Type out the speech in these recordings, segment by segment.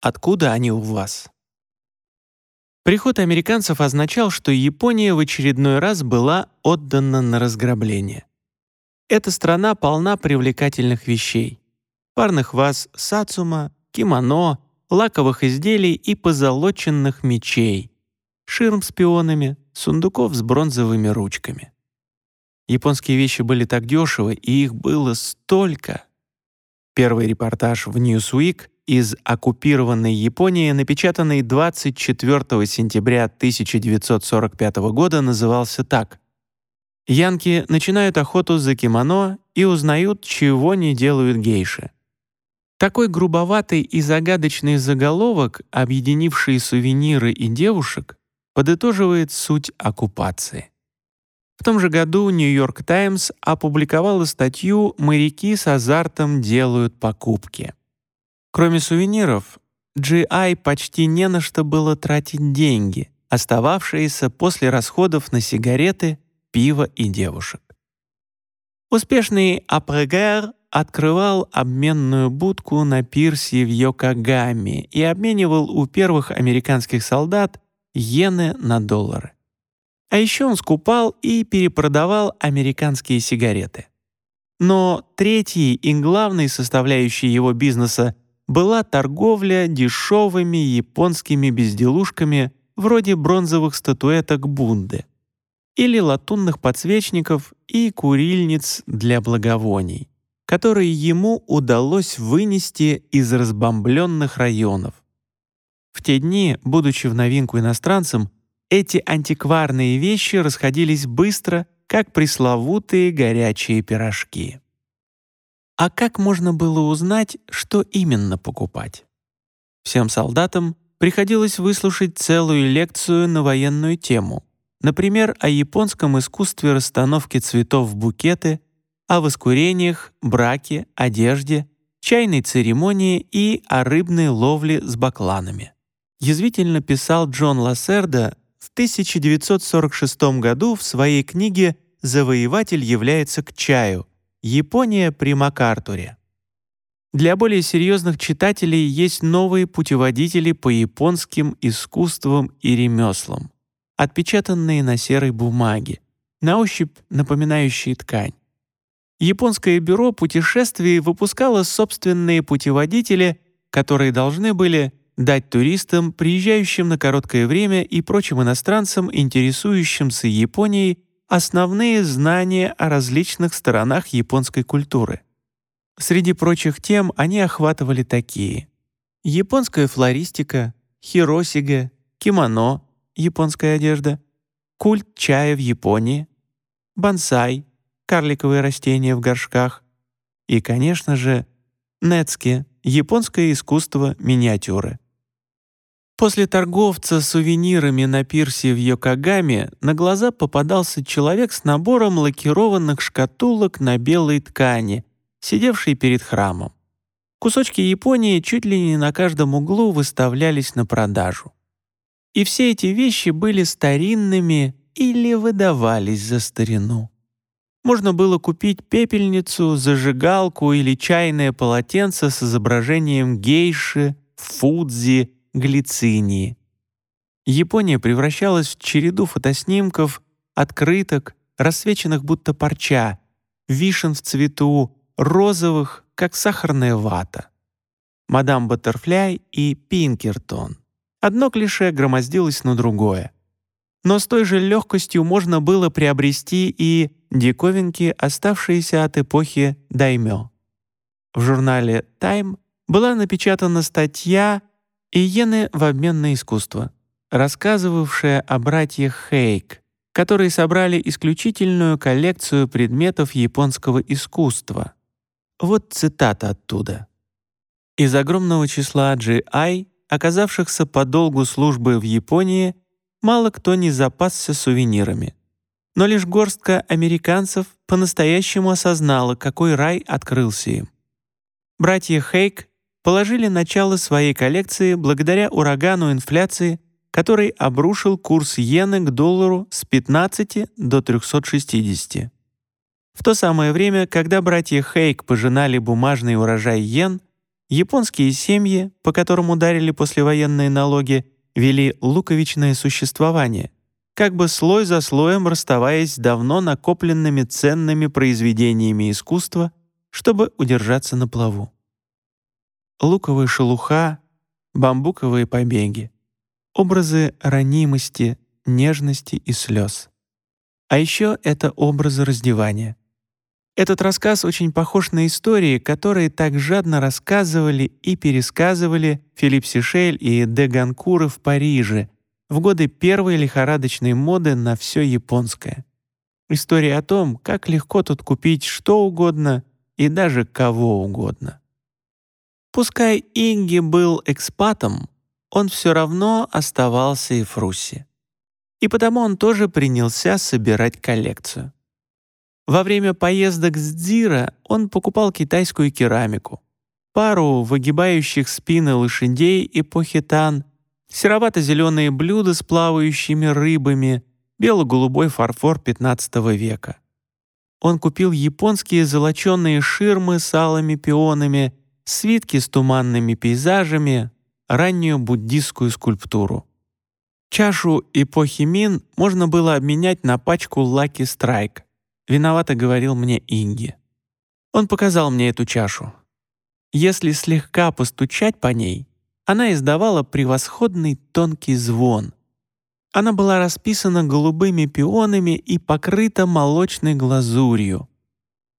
откуда они у вас. Приход американцев означал, что Япония в очередной раз была отдана на разграбление. Эта страна полна привлекательных вещей. Парных ваз сацума, кимоно, лаковых изделий и позолоченных мечей, ширм с пионами, сундуков с бронзовыми ручками. Японские вещи были так дешевы, и их было столько. Первый репортаж в Newsweek из оккупированной Японии, напечатанный 24 сентября 1945 года, назывался так. «Янки начинают охоту за кимоно и узнают, чего не делают гейши». Такой грубоватый и загадочный заголовок, объединивший сувениры и девушек, подытоживает суть оккупации. В том же году «Нью-Йорк Таймс» опубликовала статью «Моряки с азартом делают покупки». Кроме сувениров, GI почти не на что было тратить деньги, остававшиеся после расходов на сигареты, пиво и девушек. Успешный Апрегер открывал обменную будку на пирсе в Йокогаме и обменивал у первых американских солдат иены на доллары. А еще он скупал и перепродавал американские сигареты. Но третьей и главной составляющей его бизнеса была торговля дешевыми японскими безделушками вроде бронзовых статуэток Бунды или латунных подсвечников и курильниц для благовоний, которые ему удалось вынести из разбомбленных районов. В те дни, будучи в новинку иностранцем, эти антикварные вещи расходились быстро, как пресловутые горячие пирожки. А как можно было узнать, что именно покупать? Всем солдатам приходилось выслушать целую лекцию на военную тему, например, о японском искусстве расстановки цветов в букеты, о воскурениях, браке, одежде, чайной церемонии и о рыбной ловле с бакланами. Язвительно писал Джон Лассерда в 1946 году в своей книге «Завоеватель является к чаю. Япония при МакАртуре». Для более серьезных читателей есть новые путеводители по японским искусствам и ремеслам, отпечатанные на серой бумаге, на ощупь напоминающие ткань. Японское бюро путешествий выпускало собственные путеводители, которые должны были дать туристам, приезжающим на короткое время и прочим иностранцам, интересующимся Японией, основные знания о различных сторонах японской культуры. Среди прочих тем они охватывали такие: японская флористика, хиросига, кимоно, японская одежда, культ чая в Японии, бонсай, карликовые растения в горшках и, конечно же, нецки, японское искусство миниатюры. После торговца сувенирами на пирсе в Йокогаме на глаза попадался человек с набором лакированных шкатулок на белой ткани, сидевший перед храмом. Кусочки Японии чуть ли не на каждом углу выставлялись на продажу. И все эти вещи были старинными или выдавались за старину. Можно было купить пепельницу, зажигалку или чайное полотенце с изображением гейши, фудзи, глицинии. Япония превращалась в череду фотоснимков, открыток, рассвеченных будто парча, вишен в цвету, розовых, как сахарная вата. Мадам Баттерфляй и Пинкертон. Одно клише громоздилось на другое. Но с той же легкостью можно было приобрести и диковинки, оставшиеся от эпохи даймё. В журнале «Тайм» была напечатана статья Иены в обмен на искусство, рассказывавшая о братьях Хейк, которые собрали исключительную коллекцию предметов японского искусства. Вот цитата оттуда. Из огромного числа GI, оказавшихся по долгу службы в Японии, мало кто не запасся сувенирами. Но лишь горстка американцев по-настоящему осознала, какой рай открылся им. Братья Хейк положили начало своей коллекции благодаря урагану инфляции, который обрушил курс иены к доллару с 15 до 360. В то самое время, когда братья Хейк пожинали бумажный урожай йен, японские семьи, по которым ударили послевоенные налоги, вели луковичное существование, как бы слой за слоем расставаясь с давно накопленными ценными произведениями искусства, чтобы удержаться на плаву. Луковая шелуха, бамбуковые побеги, образы ранимости, нежности и слез. А еще это образы раздевания. Этот рассказ очень похож на истории, которые так жадно рассказывали и пересказывали Филипп Сишель и де Ганкуры в Париже в годы первой лихорадочной моды на все японское. История о том, как легко тут купить что угодно и даже кого угодно. Пускай Инги был экспатом, он все равно оставался и Фрусси. И потому он тоже принялся собирать коллекцию. Во время поездок с Дзира он покупал китайскую керамику, пару выгибающих спины лошадей эпохи Тан, серовато-зеленые блюда с плавающими рыбами, бело-голубой фарфор XV века. Он купил японские золоченые ширмы с алыми пионами, свитки с туманными пейзажами, раннюю буддистскую скульптуру. Чашу эпохи Мин можно было обменять на пачку Lucky Strike. Виновато говорил мне Инги. Он показал мне эту чашу. Если слегка постучать по ней, она издавала превосходный тонкий звон. Она была расписана голубыми пионами и покрыта молочной глазурью.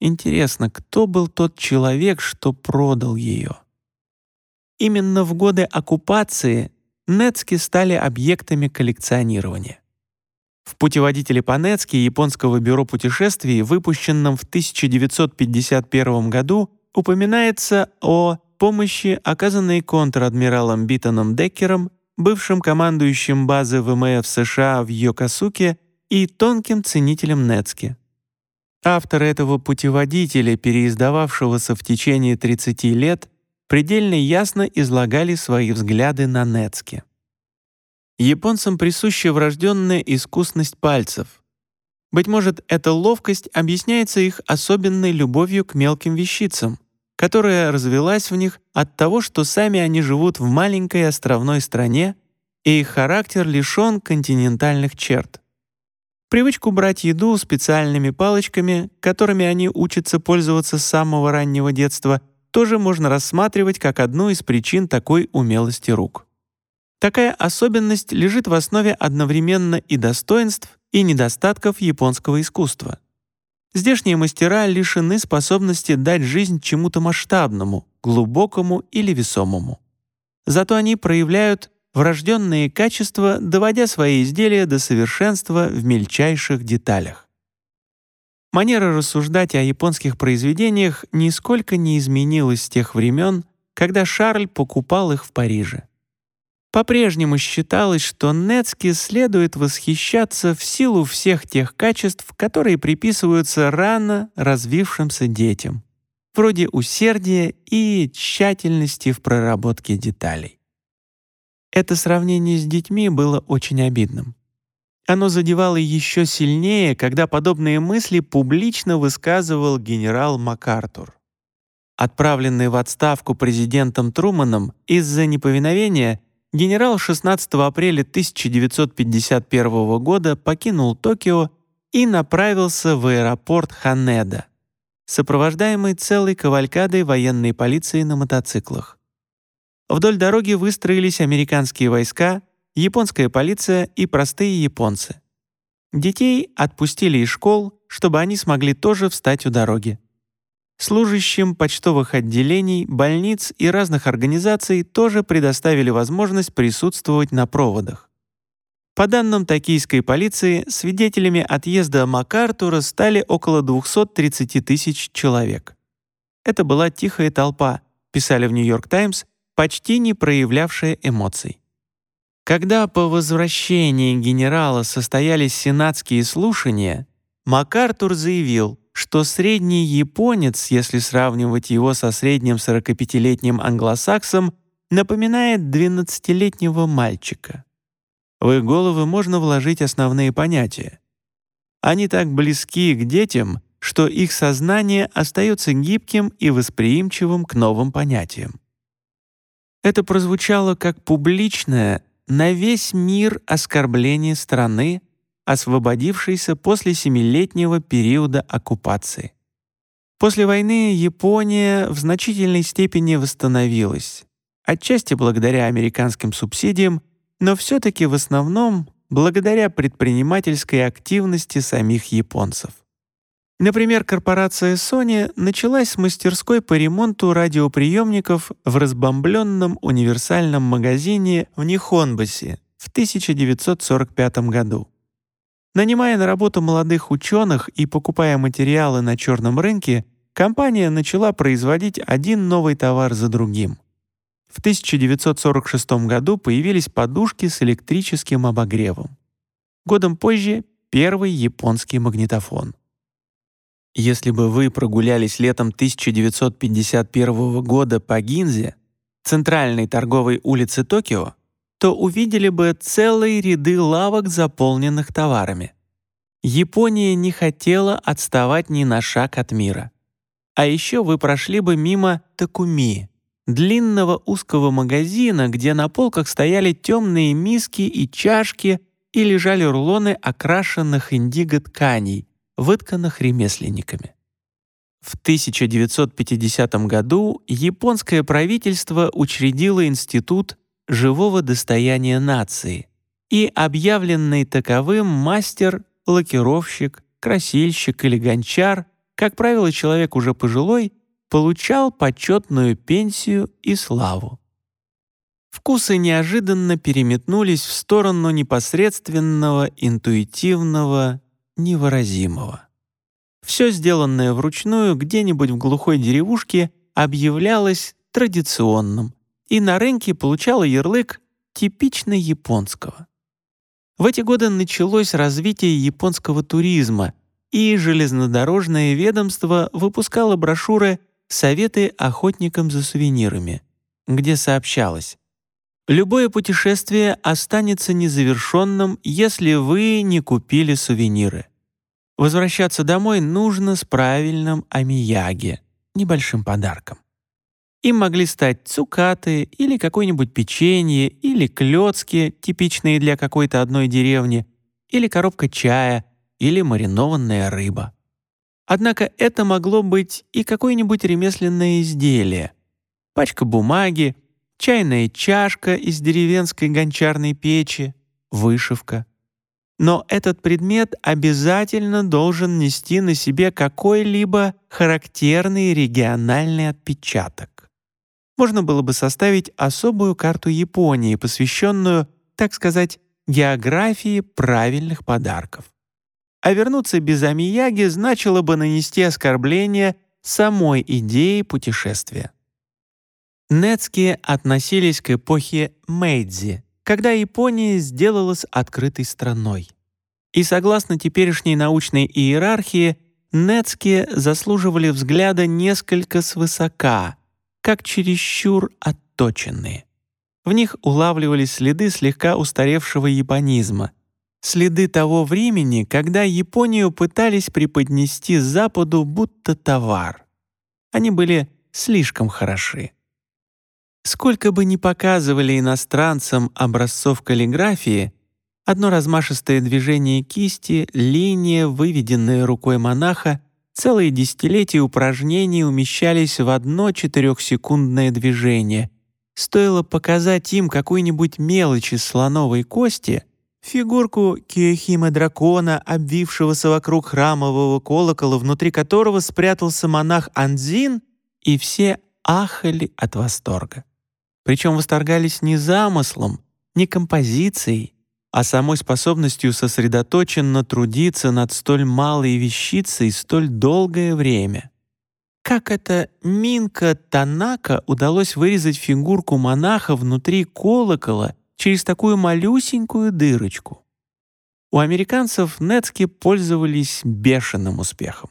Интересно, кто был тот человек, что продал ее? Именно в годы оккупации Нецки стали объектами коллекционирования. В путеводителе по Нецки японского бюро путешествий, выпущенном в 1951 году, упоминается о помощи, оказанной контр-адмиралом Биттоном Деккером, бывшим командующим базы ВМФ США в Йокосуке и тонким ценителем Нецки. Авторы этого путеводителя, переиздававшегося в течение 30 лет, предельно ясно излагали свои взгляды на Нецки. Японцам присуща врожденная искусность пальцев. Быть может, эта ловкость объясняется их особенной любовью к мелким вещицам, которая развелась в них от того, что сами они живут в маленькой островной стране, и их характер лишён континентальных черт. Привычку брать еду специальными палочками, которыми они учатся пользоваться с самого раннего детства, тоже можно рассматривать как одну из причин такой умелости рук. Такая особенность лежит в основе одновременно и достоинств, и недостатков японского искусства. Здешние мастера лишены способности дать жизнь чему-то масштабному, глубокому или весомому. Зато они проявляют врожденные качества, доводя свои изделия до совершенства в мельчайших деталях. Манера рассуждать о японских произведениях нисколько не изменилась с тех времен, когда Шарль покупал их в Париже. По-прежнему считалось, что Нецки следует восхищаться в силу всех тех качеств, которые приписываются рано развившимся детям, вроде усердия и тщательности в проработке деталей. Это сравнение с детьми было очень обидным. Оно задевало еще сильнее, когда подобные мысли публично высказывал генерал МакАртур. Отправленный в отставку президентом Труманом из-за неповиновения, генерал 16 апреля 1951 года покинул Токио и направился в аэропорт Ханеда, сопровождаемый целой кавалькадой военной полиции на мотоциклах. Вдоль дороги выстроились американские войска, японская полиция и простые японцы. Детей отпустили из школ, чтобы они смогли тоже встать у дороги. Служащим почтовых отделений, больниц и разных организаций тоже предоставили возможность присутствовать на проводах. По данным токийской полиции, свидетелями отъезда МакАртура стали около 230 тысяч человек. Это была тихая толпа, писали в «Нью-Йорк Таймс», почти не проявлявшая эмоций. Когда по возвращении генерала состоялись сенатские слушания, МакАртур заявил, что средний японец, если сравнивать его со средним 45-летним англосаксом, напоминает 12-летнего мальчика. В их головы можно вложить основные понятия. Они так близки к детям, что их сознание остается гибким и восприимчивым к новым понятиям. Это прозвучало как публичное на весь мир оскорбление страны, освободившейся после семилетнего периода оккупации. После войны Япония в значительной степени восстановилась, отчасти благодаря американским субсидиям, но все-таки в основном благодаря предпринимательской активности самих японцев. Например, корпорация Sony началась с мастерской по ремонту радиоприемников в разбомбленном универсальном магазине в Нихонбасе в 1945 году. Нанимая на работу молодых ученых и покупая материалы на черном рынке, компания начала производить один новый товар за другим. В 1946 году появились подушки с электрическим обогревом. Годом позже — первый японский магнитофон. Если бы вы прогулялись летом 1951 года по Гинзе, центральной торговой улице Токио, то увидели бы целые ряды лавок, заполненных товарами. Япония не хотела отставать ни на шаг от мира. А еще вы прошли бы мимо Такуми, длинного узкого магазина, где на полках стояли темные миски и чашки и лежали рулоны окрашенных индиго тканей, вытканных ремесленниками. В 1950 году японское правительство учредило Институт живого достояния нации, и объявленный таковым мастер, лакировщик, красильщик или гончар, как правило, человек уже пожилой, получал почетную пенсию и славу. Вкусы неожиданно переметнулись в сторону непосредственного, интуитивного, невыразимого. Все сделанное вручную где-нибудь в глухой деревушке объявлялось традиционным и на рынке получало ярлык типично японского. В эти годы началось развитие японского туризма, и железнодорожное ведомство выпускало брошюры «Советы охотникам за сувенирами», где сообщалось «Любое путешествие останется незавершенным, если вы не купили сувениры. Возвращаться домой нужно с правильным амияги, небольшим подарком. Им могли стать цукаты или какое-нибудь печенье, или клёцки, типичные для какой-то одной деревни, или коробка чая, или маринованная рыба. Однако это могло быть и какое-нибудь ремесленное изделие. Пачка бумаги, чайная чашка из деревенской гончарной печи, вышивка — но этот предмет обязательно должен нести на себе какой-либо характерный региональный отпечаток. Можно было бы составить особую карту Японии, посвященную, так сказать, географии правильных подарков. А вернуться без амияги значило бы нанести оскорбление самой идее путешествия. Нецкие относились к эпохе Мэйдзи, когда Япония сделалась открытой страной. И согласно теперешней научной иерархии, Нецки заслуживали взгляда несколько свысока, как чересчур отточенные. В них улавливались следы слегка устаревшего японизма, следы того времени, когда Японию пытались преподнести Западу будто товар. Они были слишком хороши. Сколько бы ни показывали иностранцам образцов каллиграфии, одно размашистое движение кисти, линия, выведенная рукой монаха, целые десятилетия упражнений умещались в одно четырехсекундное движение. Стоило показать им какую-нибудь мелочь из слоновой кости, фигурку Киохима дракона, обвившегося вокруг храмового колокола, внутри которого спрятался монах Анзин, и все ахали от восторга. Причем восторгались не замыслом, не композицией, а самой способностью сосредоточенно трудиться над столь малой вещицей столь долгое время. Как это Минка Танака удалось вырезать фигурку монаха внутри колокола через такую малюсенькую дырочку? У американцев Нецки пользовались бешеным успехом.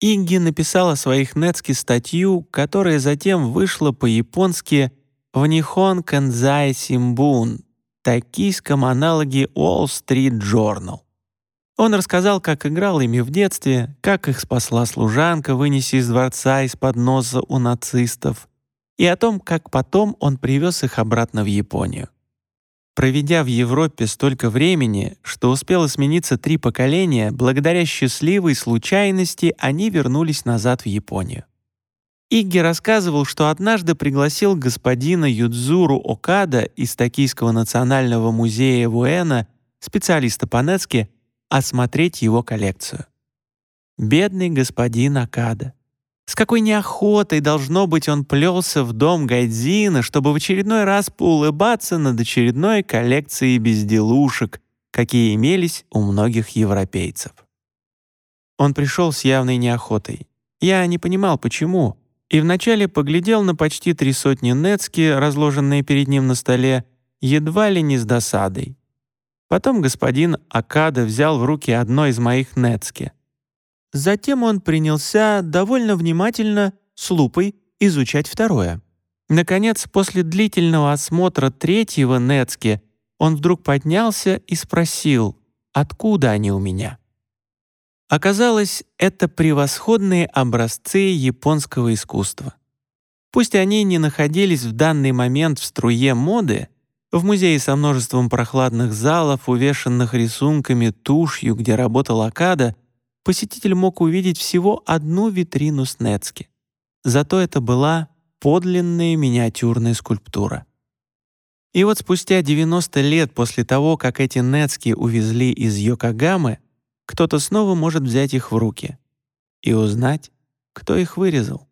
Инги написала своих Нецки статью, которая затем вышла по-японски в Нихон Канзай Симбун, токийском аналоге Wall Street Journal. Он рассказал, как играл ими в детстве, как их спасла служанка, вынеся из дворца из-под носа у нацистов, и о том, как потом он привез их обратно в Японию. Проведя в Европе столько времени, что успело смениться три поколения, благодаря счастливой случайности они вернулись назад в Японию. Игги рассказывал, что однажды пригласил господина Юдзуру Окада из Токийского национального музея в Уэна, специалиста по Нецке, осмотреть его коллекцию. Бедный господин Окада. С какой неохотой, должно быть, он плелся в дом Гайдзина, чтобы в очередной раз поулыбаться над очередной коллекцией безделушек, какие имелись у многих европейцев. Он пришел с явной неохотой. Я не понимал, почему, и вначале поглядел на почти три сотни нецки, разложенные перед ним на столе, едва ли не с досадой. Потом господин Акада взял в руки одно из моих нецки — Затем он принялся довольно внимательно, с лупой, изучать второе. Наконец, после длительного осмотра третьего Нецки, он вдруг поднялся и спросил, откуда они у меня. Оказалось, это превосходные образцы японского искусства. Пусть они не находились в данный момент в струе моды, в музее со множеством прохладных залов, увешанных рисунками тушью, где работал Акада — посетитель мог увидеть всего одну витрину с Нецки. Зато это была подлинная миниатюрная скульптура. И вот спустя 90 лет после того, как эти Нецки увезли из Йокогамы, кто-то снова может взять их в руки и узнать, кто их вырезал.